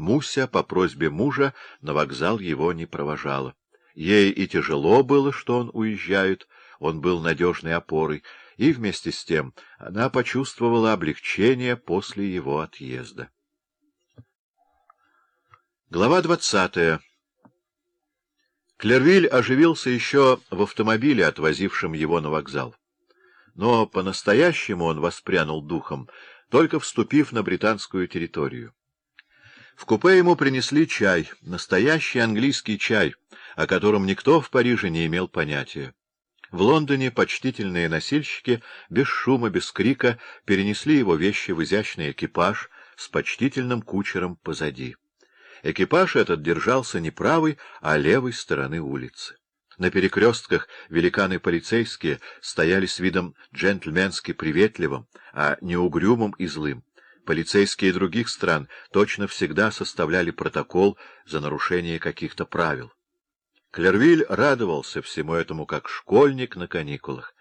Муся по просьбе мужа на вокзал его не провожала. Ей и тяжело было, что он уезжает, он был надежной опорой, и вместе с тем она почувствовала облегчение после его отъезда. Глава двадцатая Клервиль оживился еще в автомобиле, отвозившем его на вокзал. Но по-настоящему он воспрянул духом, только вступив на британскую территорию. В купе ему принесли чай, настоящий английский чай, о котором никто в Париже не имел понятия. В Лондоне почтительные носильщики без шума, без крика перенесли его вещи в изящный экипаж с почтительным кучером позади. Экипаж этот держался не правой, а левой стороны улицы. На перекрестках великаны полицейские стояли с видом джентльменски приветливым, а не угрюмым и злым. Полицейские других стран точно всегда составляли протокол за нарушение каких-то правил. Клервиль радовался всему этому как школьник на каникулах.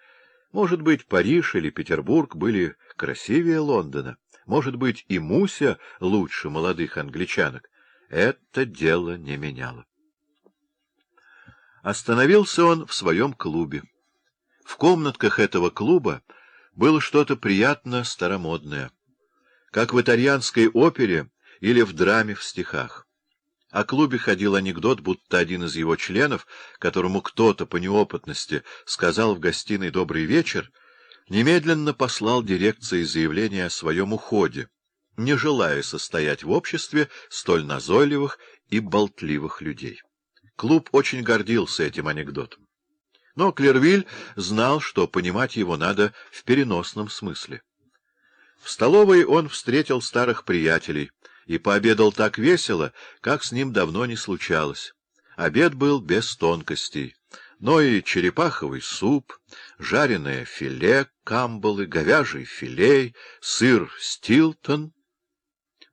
Может быть, Париж или Петербург были красивее Лондона. Может быть, и Муся лучше молодых англичанок. Это дело не меняло. Остановился он в своем клубе. В комнатках этого клуба было что-то приятно старомодное, как в итальянской опере или в драме в стихах. О клубе ходил анекдот, будто один из его членов, которому кто-то по неопытности сказал в гостиной «добрый вечер», немедленно послал дирекции заявление о своем уходе, не желая состоять в обществе столь назойливых и болтливых людей. Клуб очень гордился этим анекдотом. Но Клервиль знал, что понимать его надо в переносном смысле. В столовой он встретил старых приятелей и пообедал так весело, как с ним давно не случалось. Обед был без тонкостей, но и черепаховый суп, жареное филе, камбалы, говяжий филей, сыр стилтон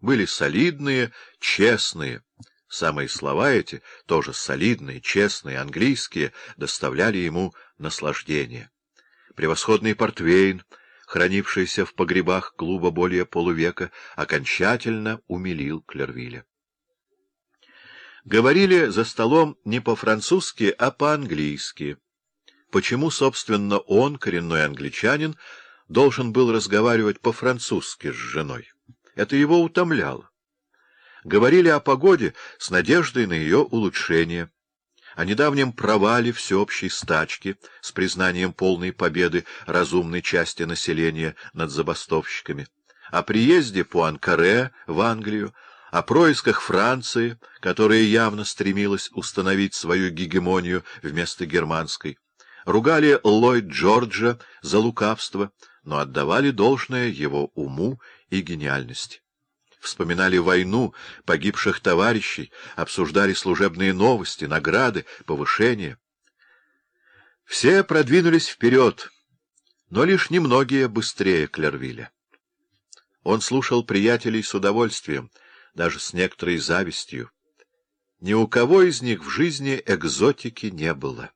были солидные, честные, Самые слова эти, тоже солидные, честные, английские, доставляли ему наслаждение. Превосходный портвейн, хранившийся в погребах клуба более полувека, окончательно умилил Клервиля. Говорили за столом не по-французски, а по-английски. Почему, собственно, он, коренной англичанин, должен был разговаривать по-французски с женой? Это его утомляло. Говорили о погоде с надеждой на ее улучшение, о недавнем провале всеобщей стачки с признанием полной победы разумной части населения над забастовщиками, о приезде по Анкаре в Англию, о происках Франции, которая явно стремилась установить свою гегемонию вместо германской, ругали Ллойд Джорджа за лукавство, но отдавали должное его уму и гениальности вспоминали войну, погибших товарищей, обсуждали служебные новости, награды, повышения. Все продвинулись вперед, но лишь немногие быстрее Клервиля. Он слушал приятелей с удовольствием, даже с некоторой завистью. Ни у кого из них в жизни экзотики не было.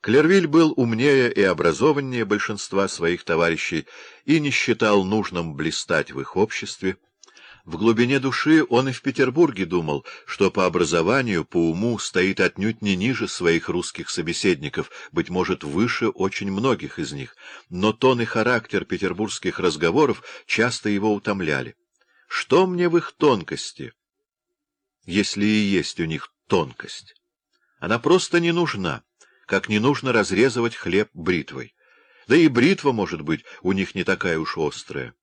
Клервиль был умнее и образованнее большинства своих товарищей и не считал нужным блистать в их обществе, в глубине души он и в Петербурге думал, что по образованию, по уму стоит отнюдь не ниже своих русских собеседников, быть может, выше очень многих из них, но тон и характер петербургских разговоров часто его утомляли. Что мне в их тонкости, если и есть у них тонкость? Она просто не нужна, как не нужно разрезывать хлеб бритвой. Да и бритва, может быть, у них не такая уж острая.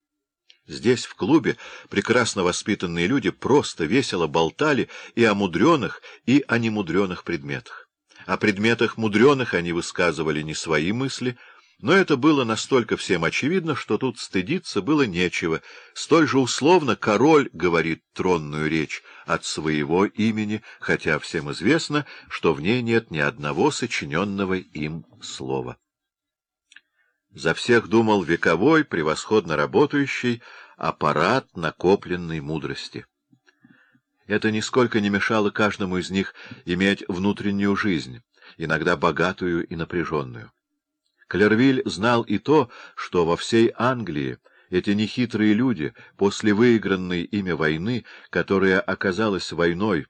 Здесь, в клубе, прекрасно воспитанные люди просто весело болтали и о мудреных, и о немудреных предметах. О предметах мудреных они высказывали не свои мысли, но это было настолько всем очевидно, что тут стыдиться было нечего. Столь же условно король говорит тронную речь от своего имени, хотя всем известно, что в ней нет ни одного сочиненного им слова. За всех думал вековой, превосходно работающий аппарат накопленной мудрости. Это нисколько не мешало каждому из них иметь внутреннюю жизнь, иногда богатую и напряженную. Клервиль знал и то, что во всей Англии Эти нехитрые люди, после выигранной ими войны, которая оказалась войной,